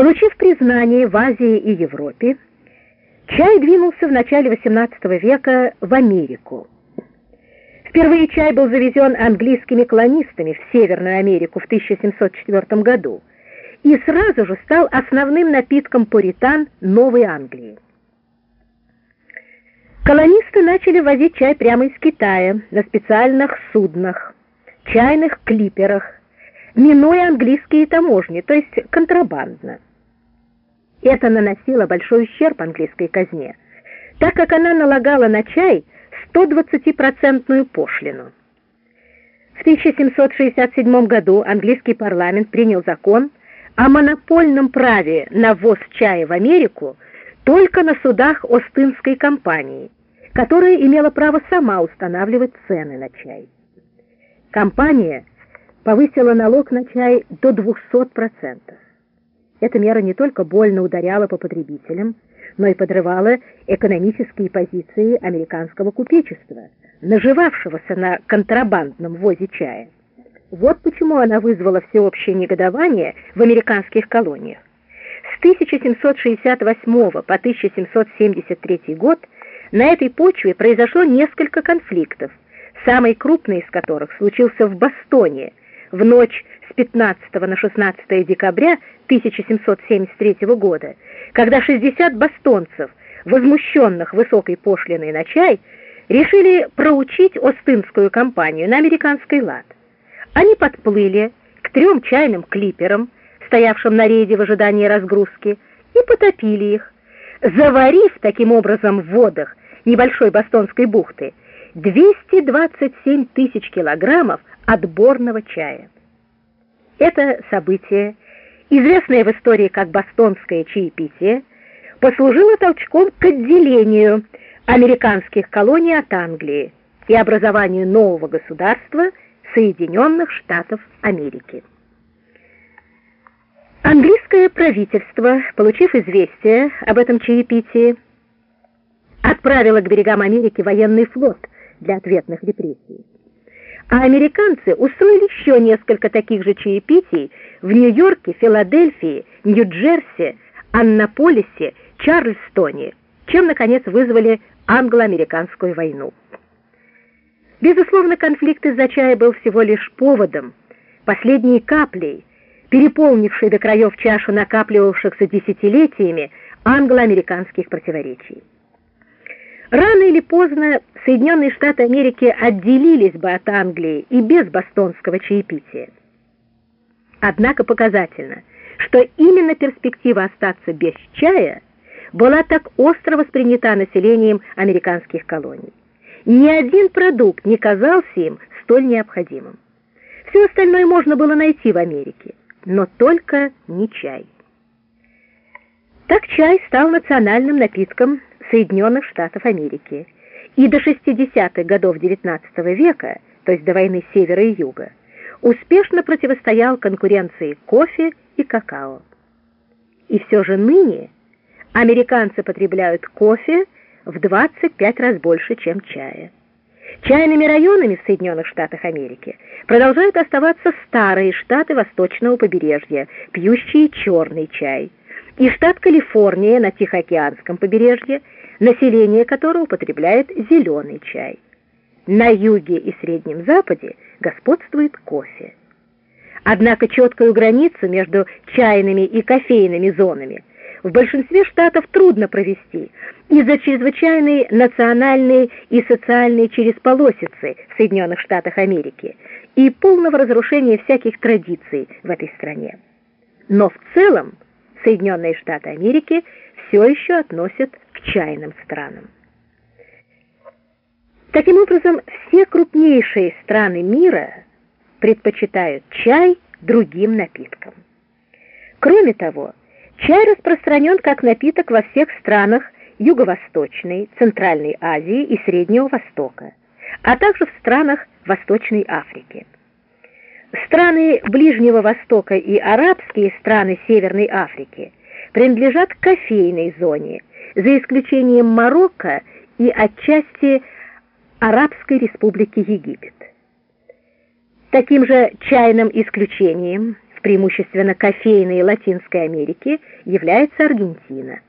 Получив признание в Азии и Европе, чай двинулся в начале XVIII века в Америку. Впервые чай был завезен английскими колонистами в Северную Америку в 1704 году и сразу же стал основным напитком пуритан Новой Англии. Колонисты начали возить чай прямо из Китая на специальных суднах, чайных клиперах, минуя английские таможни, то есть контрабандно. Это наносило большой ущерб английской казне, так как она налагала на чай 120% пошлину. В 1767 году английский парламент принял закон о монопольном праве на ввоз чая в Америку только на судах Остинской компании, которая имела право сама устанавливать цены на чай. Компания повысила налог на чай до 200%. Эта мера не только больно ударяла по потребителям, но и подрывала экономические позиции американского купечества, наживавшегося на контрабандном ввозе чая. Вот почему она вызвала всеобщее негодование в американских колониях. С 1768 по 1773 год на этой почве произошло несколько конфликтов, самый крупный из которых случился в Бостоне в ночь с 15 на 16 декабря 1773 года, когда 60 бастонцев, возмущенных высокой пошлиной на чай, решили проучить Остинскую компанию на американский лад. Они подплыли к трем чайным клиперам, стоявшим на рейде в ожидании разгрузки, и потопили их, заварив таким образом в водах небольшой Бостонской бухты 227 тысяч килограммов отборного чая. Это событие, известное в истории как «Бостонское чаепитие», послужило толчком к отделению американских колоний от Англии и образованию нового государства Соединенных Штатов Америки. Английское правительство, получив известие об этом чаепитии, отправило к берегам Америки военный флот для ответных репрессий. А американцы устроили еще несколько таких же чаепитий в Нью-Йорке, Филадельфии, Нью-Джерси, Аннаполисе, Чарльстоне, чем, наконец, вызвали англо-американскую войну. Безусловно, конфликт из-за чая был всего лишь поводом, последней каплей, переполнившей до краев чашу накапливавшихся десятилетиями англо-американских противоречий. Рано или поздно Соединенные Штаты Америки отделились бы от Англии и без бостонского чаепития. Однако показательно, что именно перспектива остаться без чая была так остро воспринята населением американских колоний. Ни один продукт не казался им столь необходимым. Все остальное можно было найти в Америке, но только не чай. Так чай стал национальным напитком Соединенных Штатов Америки. И до 60-х годов XIX века, то есть до войны Севера и Юга, успешно противостоял конкуренции кофе и какао. И все же ныне американцы потребляют кофе в 25 раз больше, чем чая. Чайными районами в Соединенных Штатах Америки продолжают оставаться старые штаты восточного побережья, пьющие черный чай, и штат Калифорния на Тихоокеанском побережье, население которого употребляет зеленый чай. На юге и Среднем Западе господствует кофе. Однако четкую границу между чайными и кофейными зонами в большинстве штатов трудно провести из-за чрезвычайной национальной и социальной чересполосицы в Соединенных Штатах Америки и полного разрушения всяких традиций в этой стране. Но в целом Соединенные Штаты Америки все еще относят к чайным странам. Таким образом, все крупнейшие страны мира предпочитают чай другим напиткам. Кроме того, чай распространен как напиток во всех странах Юго-Восточной, Центральной Азии и Среднего Востока, а также в странах Восточной Африки. Страны Ближнего Востока и арабские страны Северной Африки принадлежат кофейной зоне, за исключением Марокко и отчасти Арабской Республики Египет. Таким же чайным исключением преимущественно кофейной Латинской Америки является Аргентина.